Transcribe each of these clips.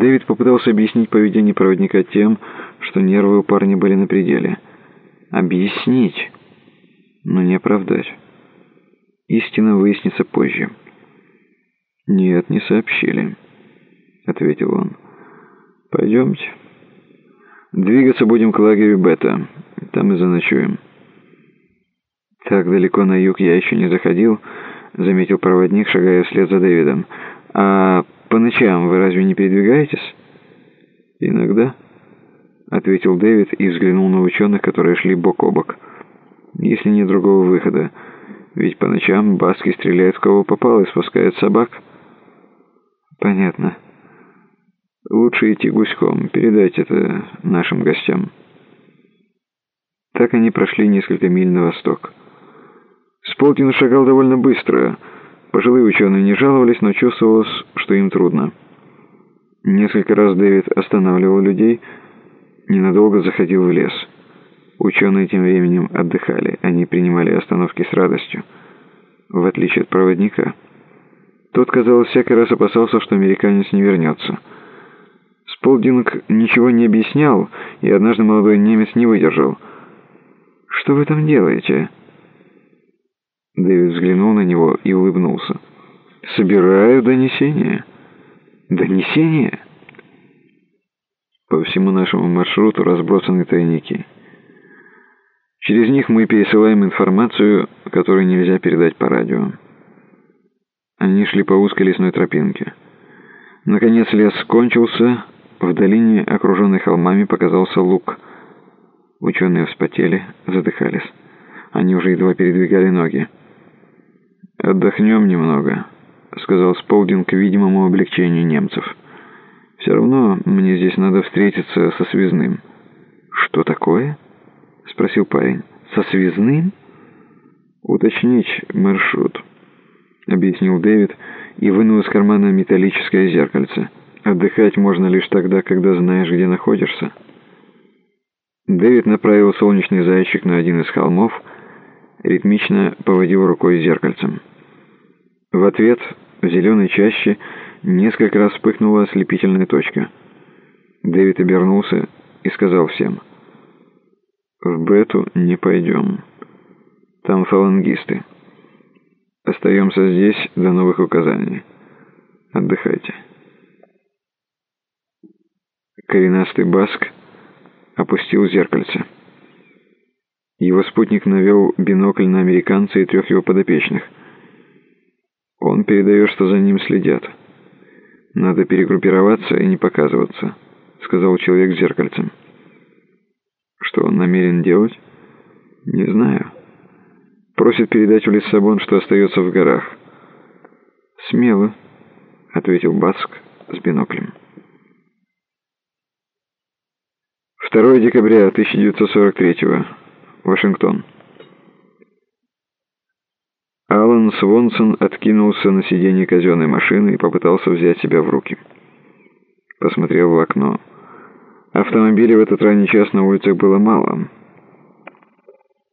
Дэвид попытался объяснить поведение проводника тем, что нервы у парня были на пределе. Объяснить, но не оправдать. Истина выяснится позже. «Нет, не сообщили», — ответил он. «Пойдемте. Двигаться будем к лагерю Бета. Там и заночуем». «Так далеко на юг я еще не заходил», — заметил проводник, шагая вслед за Дэвидом. «А ночам вы разве не передвигаетесь?» «Иногда», — ответил Дэвид и взглянул на ученых, которые шли бок о бок. «Если нет другого выхода, ведь по ночам баски стреляют в кого попало и спускают собак». «Понятно. Лучше идти гуськом, передать это нашим гостям». Так они прошли несколько миль на восток. Сполтин шагал довольно быстро. Пожилые ученые не жаловались, но чувствовалось, что им трудно. Несколько раз Дэвид останавливал людей, ненадолго заходил в лес. Ученые тем временем отдыхали, они принимали остановки с радостью, в отличие от проводника. Тот, казалось, всякий раз опасался, что американец не вернется. Сполдинг ничего не объяснял, и однажды молодой немец не выдержал. «Что вы там делаете?» Дэвид взглянул на него и улыбнулся. «Собираю донесение». «Донесение?» По всему нашему маршруту разбросаны тайники. Через них мы пересылаем информацию, которую нельзя передать по радио. Они шли по узкой лесной тропинке. Наконец лес кончился, в долине, окруженной холмами, показался луг. Ученые вспотели, задыхались. Они уже едва передвигали ноги. «Отдохнем немного», — сказал Сполдинг к видимому облегчению немцев. «Все равно мне здесь надо встретиться со связным». «Что такое?» — спросил парень. «Со связным?» «Уточнить маршрут», — объяснил Дэвид и вынул из кармана металлическое зеркальце. «Отдыхать можно лишь тогда, когда знаешь, где находишься». Дэвид направил солнечный зайчик на один из холмов, ритмично поводил рукой зеркальцем. В ответ в зеленой чаще несколько раз вспыхнула ослепительная точка. Дэвид обернулся и сказал всем, «В Бету не пойдем. Там фалангисты. Остаемся здесь до новых указаний. Отдыхайте». Коренастый Баск опустил зеркальце. Его спутник навел бинокль на американца и трех его подопечных – он передает, что за ним следят. Надо перегруппироваться и не показываться, сказал человек с зеркальцем. Что он намерен делать? Не знаю. Просит передать в Лиссабон, что остается в горах. Смело, ответил Баск с биноклем. 2 декабря 1943 Вашингтон. Свонсон откинулся на сиденье казенной машины и попытался взять себя в руки. Посмотрел в окно. Автомобилей в этот ранний час на улицах было мало.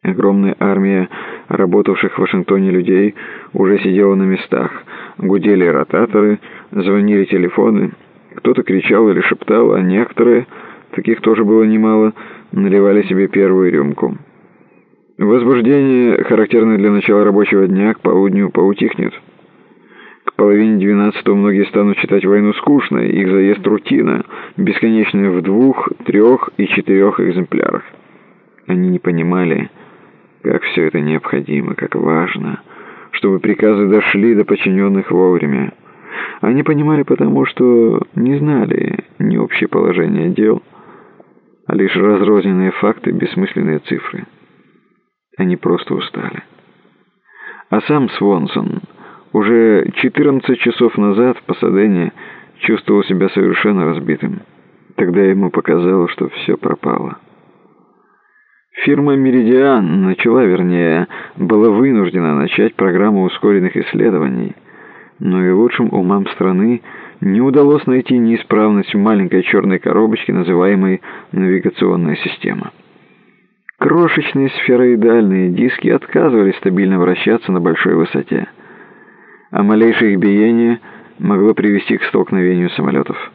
Огромная армия работавших в Вашингтоне людей уже сидела на местах. Гудели ротаторы, звонили телефоны. Кто-то кричал или шептал, а некоторые, таких тоже было немало, наливали себе первую рюмку. Возбуждение, характерное для начала рабочего дня, к полудню поутихнет. К половине двенадцатого многие станут считать войну скучной, их заезд рутина, бесконечная в двух, трех и четырех экземплярах. Они не понимали, как все это необходимо, как важно, чтобы приказы дошли до подчиненных вовремя. Они понимали потому, что не знали ни общее положение дел, а лишь разрозненные факты, бессмысленные цифры. Они просто устали. А сам Свонсон уже 14 часов назад в Пасадене чувствовал себя совершенно разбитым. Тогда ему показалось, что все пропало. Фирма «Меридиан» начала, вернее, была вынуждена начать программу ускоренных исследований, но и лучшим умам страны не удалось найти неисправность в маленькой черной коробочке, называемой «навигационная система». Крошечные сфероидальные диски отказывались стабильно вращаться на большой высоте, а малейшее их биение могло привести к столкновению самолетов.